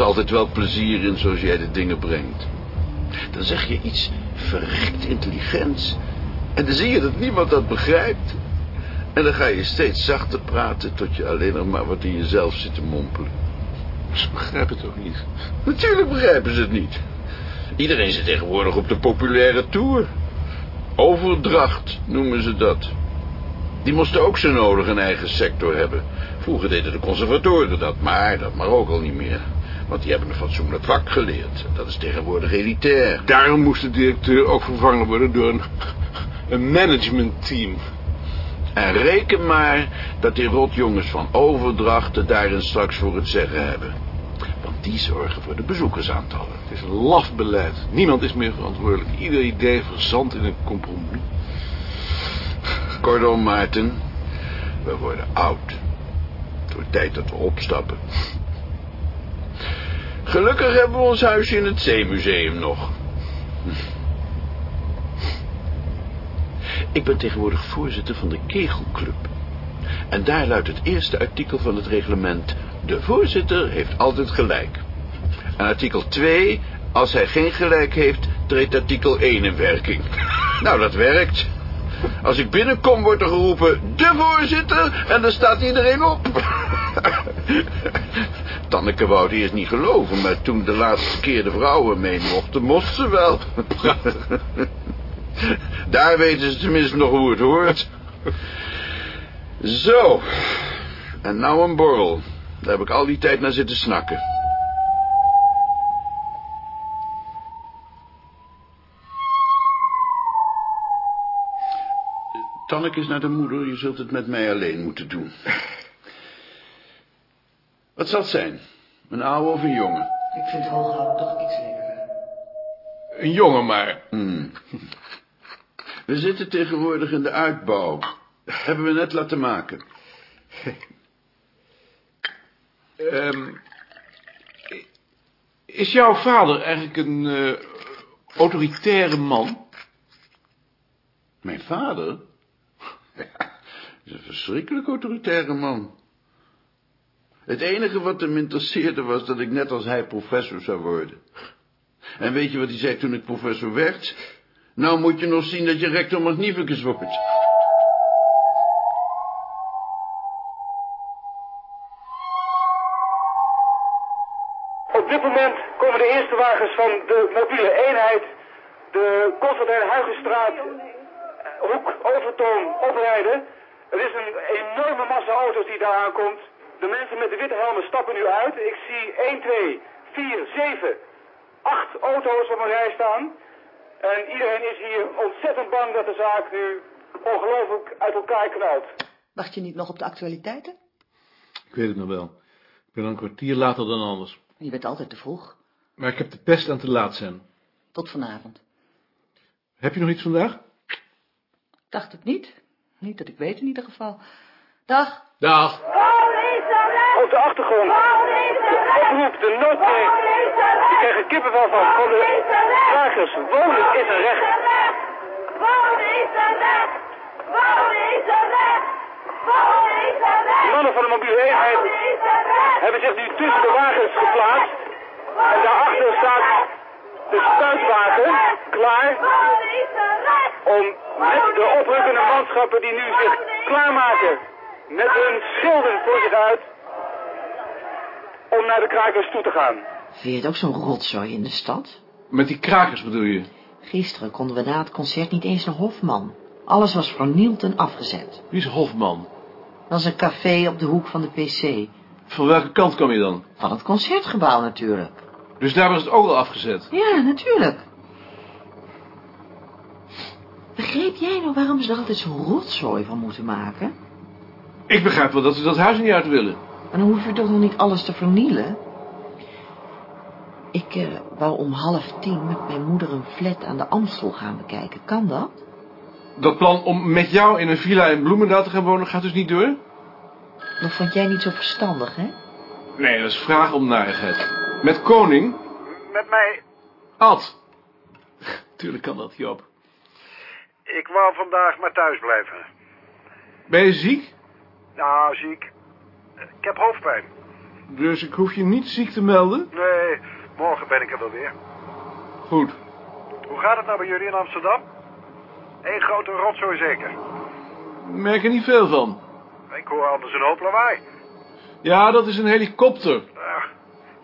Anders altijd wel plezier in zoals jij de dingen brengt. Dan zeg je iets verrekt intelligents. En dan zie je dat niemand dat begrijpt. En dan ga je steeds zachter praten tot je alleen nog maar wat in jezelf zit te mompelen. Ze begrijpen het ook niet. Natuurlijk begrijpen ze het niet. Iedereen zit tegenwoordig op de populaire tour. Overdracht noemen ze dat. Die moesten ook zo nodig een eigen sector hebben. Vroeger deden de conservatoren dat, maar dat mag ook al niet meer. Want die hebben een fatsoenlijk vak geleerd. Dat is tegenwoordig elitair. Daarom moest de directeur ook vervangen worden door een, een managementteam. En reken maar dat die rotjongens van overdrachten daarin straks voor het zeggen hebben. Want die zorgen voor de bezoekersaantallen. Het is een laf beleid. Niemand is meer verantwoordelijk. Ieder idee verzandt in een compromis. Kortom, Maarten, we worden oud. Het wordt tijd dat we opstappen. Gelukkig hebben we ons huisje in het Zeemuseum nog. Ik ben tegenwoordig voorzitter van de Kegelclub. En daar luidt het eerste artikel van het reglement... De voorzitter heeft altijd gelijk. En artikel 2... Als hij geen gelijk heeft, treedt artikel 1 in werking. Nou, dat werkt. Als ik binnenkom, wordt er geroepen... De voorzitter! En dan staat iedereen op. Tanneke wou het eerst niet geloven... maar toen de laatste keer de vrouwen mee mochten... mocht ze wel. Daar weten ze tenminste nog hoe het hoort. Zo. En nou een borrel. Daar heb ik al die tijd naar zitten snakken. Tanneke is naar de moeder. Je zult het met mij alleen moeten doen. Wat zal het zijn? Een oude of een jongen? Ik vind Holhout toch iets lekkerder. Een jongen maar. Hmm. We zitten tegenwoordig in de uitbouw. Hebben we net laten maken. Ehm, is jouw vader eigenlijk een eh, autoritaire man? Mijn vader? Ja, is een verschrikkelijk autoritaire man. Het enige wat hem interesseerde was dat ik net als hij professor zou worden. En weet je wat hij zei toen ik professor werd? Nou moet je nog zien dat je rector magnificus wordt. Op dit moment komen de eerste wagens van de mobiele eenheid, de Constantijn Huygenstraat, Hoek, Overtoom, oprijden. Er is een enorme massa auto's die daar aankomt. De mensen met de witte helmen stappen nu uit. Ik zie 1, 2, 4, 7, 8 auto's op een rij staan. En iedereen is hier ontzettend bang dat de zaak nu ongelooflijk uit elkaar knalt. Wacht je niet nog op de actualiteiten? Ik weet het nog wel. Ik ben al een kwartier later dan anders. Je bent altijd te vroeg. Maar ik heb de pest aan te laat zijn. Tot vanavond. Heb je nog iets vandaag? Dacht het niet. Niet dat ik weet in ieder geval. Dag. Dag. Op de achtergrond. De oproep, de noodkreet. Ik krijg er kippenvel van. Van de slagers. Wonen is een recht. Wonen is een recht! Wonen is een recht! Wonen is een De recht! mannen van de mobiele eenheid hebben zich nu tussen de wagens geplaatst. En daarachter staat de spuitwagen klaar om met de oprukkende manschappen die nu zich klaarmaken met hun schilden voor zich uit om naar de krakers toe te gaan. Vind je het ook zo'n rotzooi in de stad? Met die krakers bedoel je? Gisteren konden we na het concert niet eens naar Hofman. Alles was vernield en afgezet. Wie is Hofman? Dat is een café op de hoek van de PC. Van welke kant kwam je dan? Van het concertgebouw natuurlijk. Dus daar was het ook al afgezet. Ja, natuurlijk. Begreep jij nou waarom ze er altijd zo'n rotzooi van moeten maken? Ik begrijp wel dat ze dat huis niet uit willen. Maar dan hoef je toch nog niet alles te vernielen? Ik eh, wou om half tien met mijn moeder een flat aan de Amstel gaan bekijken. Kan dat? Dat plan om met jou in een villa in Bloemendaal te gaan wonen gaat dus niet door? Dat vond jij niet zo verstandig, hè? Nee, dat is vraag om narigheid. Met koning? Met mij, Ad. Tuurlijk kan dat, Joop. ik wou vandaag maar thuis blijven. Ben je ziek? Nou, ziek. Ik heb hoofdpijn. Dus ik hoef je niet ziek te melden? Nee, morgen ben ik er wel weer. Goed. Hoe gaat het nou bij jullie in Amsterdam? Eén grote rotzooi zeker. Merk er niet veel van. Ik hoor anders een hoop lawaai. Ja, dat is een helikopter. Ah,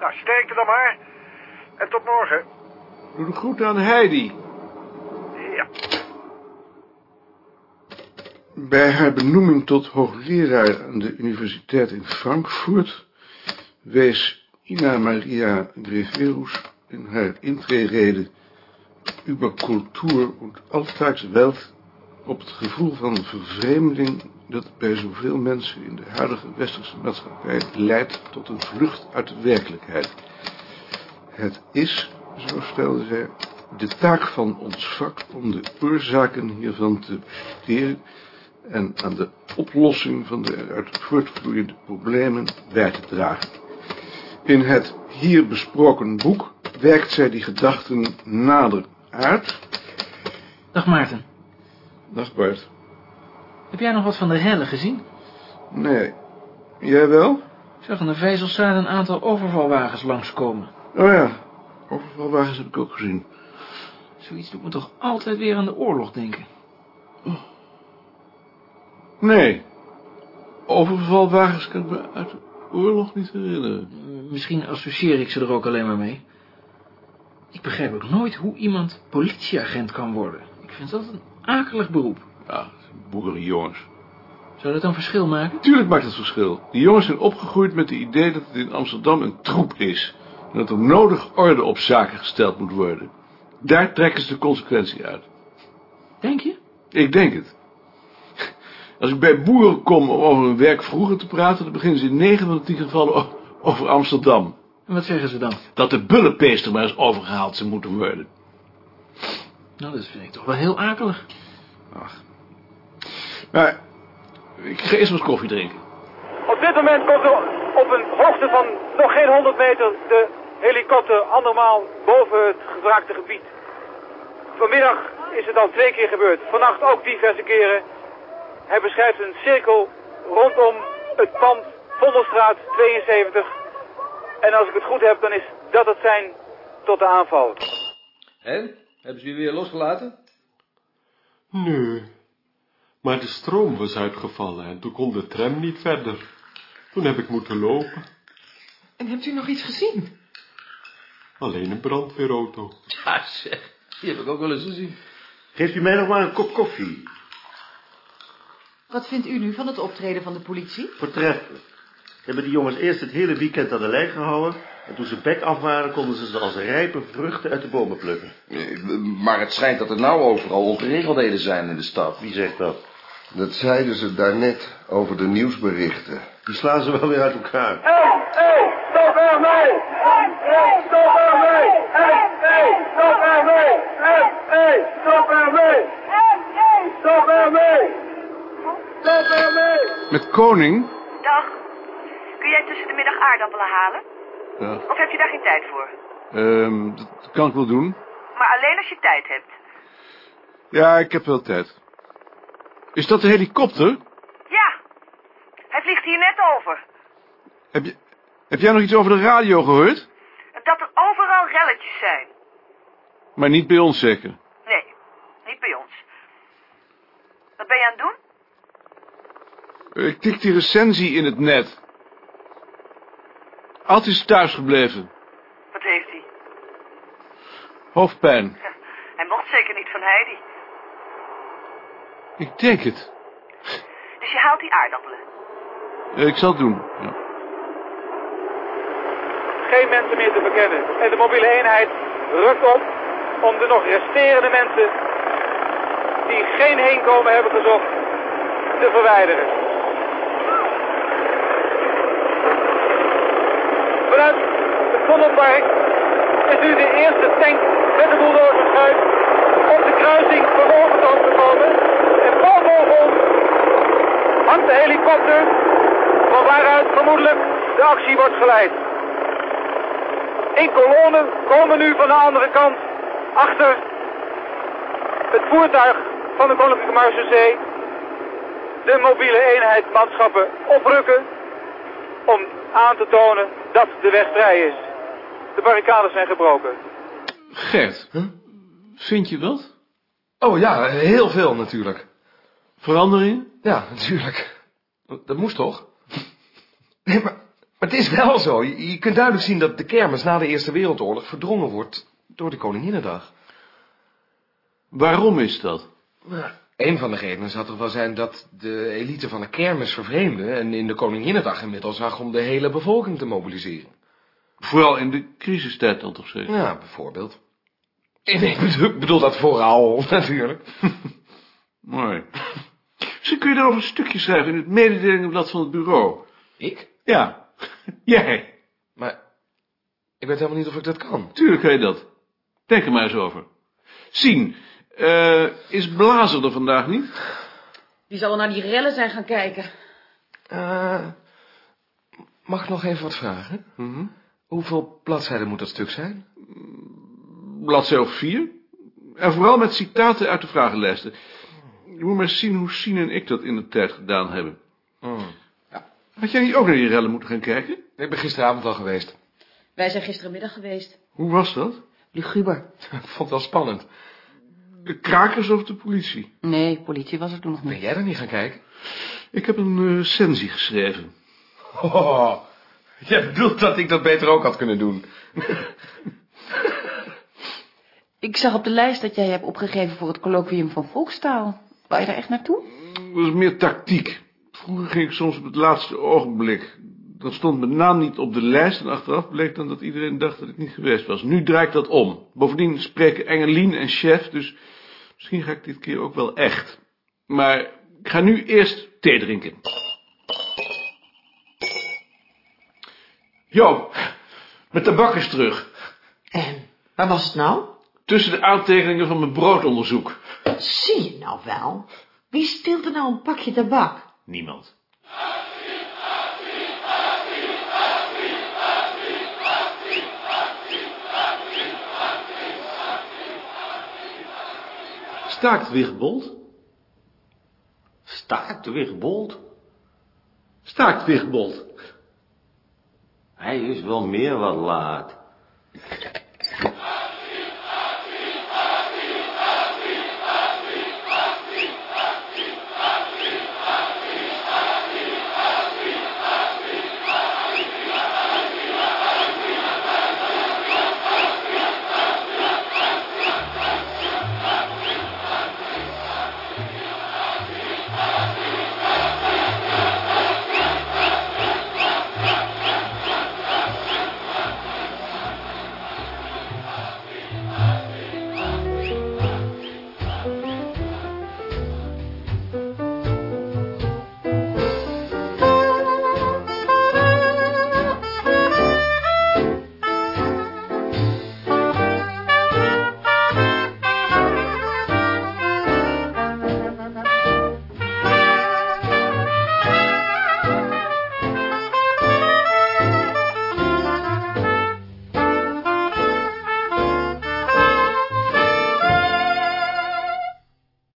nou, sterkte dan maar. En tot morgen. Doe de groet aan Heidi. Ja. Bij haar benoeming tot hoogleraar aan de Universiteit in Frankfurt wees Ina Maria Greverus in haar intrerede über Kultur und Alltagswelt op het gevoel van vervreemding dat bij zoveel mensen in de huidige westerse maatschappij leidt tot een vlucht uit de werkelijkheid. Het is, zo stelde zij, de taak van ons vak om de oorzaken hiervan te bestuderen en aan de oplossing van de eruit voortvloeiende problemen bij te dragen. In het hier besproken boek werkt zij die gedachten nader uit. Dag Maarten. Dag Bart. Heb jij nog wat van de rellen gezien? Nee. Jij wel? Ik zag aan de Vijzelstraat een aantal overvalwagens langskomen. Oh ja, overvalwagens heb ik ook gezien. Zoiets doet me toch altijd weer aan de oorlog denken. Nee. Overvalwagens kan ik me uit de oorlog niet herinneren. Eh, Misschien associeer ik ze er ook alleen maar mee. Ik begrijp ook nooit hoe iemand politieagent kan worden. Ik vind dat een akelig beroep. Ja, boerenjongens. Zou dat een verschil maken? Tuurlijk maakt het verschil. Die jongens zijn opgegroeid met het idee dat het in Amsterdam een troep is. En dat er nodig orde op zaken gesteld moet worden. Daar trekken ze de consequentie uit. Denk je? Ik denk het. Als ik bij boeren kom om over hun werk vroeger te praten, dan beginnen ze in 9 van de 10 gevallen over Amsterdam. En wat zeggen ze dan? Dat de bullenpeester maar eens overgehaald zou moeten worden. Nou, dat vind ik toch wel heel akelig. Maar, ik ga eerst maar eens koffie drinken. Op dit moment komt er op een hoogte van nog geen 100 meter de helikopter andermaal boven het gevraagde gebied. Vanmiddag is het al twee keer gebeurd. Vannacht ook diverse keren. Hij beschrijft een cirkel rondom het pand Vondelstraat 72. En als ik het goed heb, dan is dat het zijn tot de aanval. En? Hebben ze je weer losgelaten? Nee. Maar de stroom was uitgevallen en toen kon de tram niet verder. Toen heb ik moeten lopen. En hebt u nog iets gezien? Alleen een brandweerauto. Ja, zeg. Die heb ik ook wel eens gezien. Geeft u mij nog maar een kop koffie? Wat vindt u nu van het optreden van de politie? Voortreffelijk. Ze hebben die jongens eerst het hele weekend aan de lijn gehouden... en toen ze bek af waren, konden ze ze als rijpe vruchten uit de bomen plukken. Maar het schijnt dat er nou overal ongeregeldheden zijn in de stad. Wie zegt dat? Dat zeiden ze daarnet over de nieuwsberichten. Die slaan ze wel weer uit elkaar. Hey, hey, stop ermee! Hey, hey, stop ermee! Hey, hey, stop ermee! Hey, hey, stop ermee! Stop ermee! Met Koning? Dag. Kun jij tussen de middag aardappelen halen? Ja, Of heb je daar geen tijd voor? ehm, dat dat kan ik wel doen. Maar alleen als je tijd hebt. Ja, ik heb wel tijd. Is dat de helikopter? Ja. Hij vliegt hier net over. Heb, je, heb jij nog iets over de radio gehoord? Dat er overal relletjes zijn. Maar niet bij ons zeker. Nee, niet bij ons. Wat ben je aan het doen? Ik tik die recensie in het net. Ad is thuisgebleven. Wat heeft hij? Hoofdpijn. Hij mocht zeker niet van Heidi. Ik denk het. Dus je haalt die aardappelen. Ik zal het doen. Ja. Geen mensen meer te bekennen. En de mobiele eenheid rukt op om de nog resterende mensen die geen heenkomen hebben gezocht te verwijderen. Vanuit het Vondelpark is nu de eerste tank met de bulldozersschuit op de kruising van de overtoon gekomen. En pal boven hangt de helikopter van waaruit vermoedelijk de actie wordt geleid. In kolonnen komen nu van de andere kant achter het voertuig van de Koninklijke Marechaussee de mobiele eenheid manschappen oprukken. Om aan te tonen dat de weg vrij is. De barricades zijn gebroken. Gert, vind je wat? Oh ja, heel veel natuurlijk. Verandering? Ja, natuurlijk. Dat moest toch? Nee, maar, maar het is wel zo. Je, je kunt duidelijk zien dat de kermis na de Eerste Wereldoorlog verdrongen wordt door de Koninginnedag. Waarom is dat? Nou, een van de redenen zou toch wel zijn dat de elite van de kermis vervreemde... en in de Koninginnedag inmiddels zag om de hele bevolking te mobiliseren. Vooral in de crisistijd dan toch zeker? Ja, bijvoorbeeld. En ik bedoel, dat vooral, natuurlijk. Mooi. Misschien kun je daarover een stukje schrijven in het mededelingenblad van het bureau. Ik? Ja, jij. Maar ik weet helemaal niet of ik dat kan. Tuurlijk kan je dat. Denk er maar eens over. Sien, eh, is Blazer er vandaag niet? Die zal wel naar die rellen zijn gaan kijken. Eh, mag ik nog even wat vragen? Mhm. Hoeveel bladzijden moet dat stuk zijn? Bladzij of vier. En vooral met citaten uit de vragenlijsten. Je moet maar eens zien hoe Sien en ik dat in de tijd gedaan hebben. Hmm. Had jij niet ook naar die rellen moeten gaan kijken? Ik ben gisteravond al geweest. Wij zijn gisterenmiddag geweest. Hoe was dat? Luguber. Ik vond het wel spannend. De krakers of de politie? Nee, politie was er toen nog Ben niet. jij er niet gaan kijken? Ik heb een uh, recensie geschreven. Oh, jij bedoelt dat ik dat beter ook had kunnen doen. Ik zag op de lijst dat jij hebt opgegeven voor het colloquium van volkstaal. Wou je daar echt naartoe? Dat is meer tactiek. Vroeger ging ik soms op het laatste ogenblik. Dan stond mijn naam niet op de lijst en achteraf bleek dan dat iedereen dacht dat ik niet geweest was. Nu draai ik dat om. Bovendien spreken Engelien en Chef, dus misschien ga ik dit keer ook wel echt. Maar ik ga nu eerst thee drinken. Jo, mijn tabak is terug. En waar was het nou? Tussen de aantekeningen van mijn broodonderzoek. Zie je nou wel? Wie steelt er nou een pakje tabak? Niemand. Staakt Wigbold? Staakt Wigbold? Staakt Wigbold? Hij is wel meer wat laat.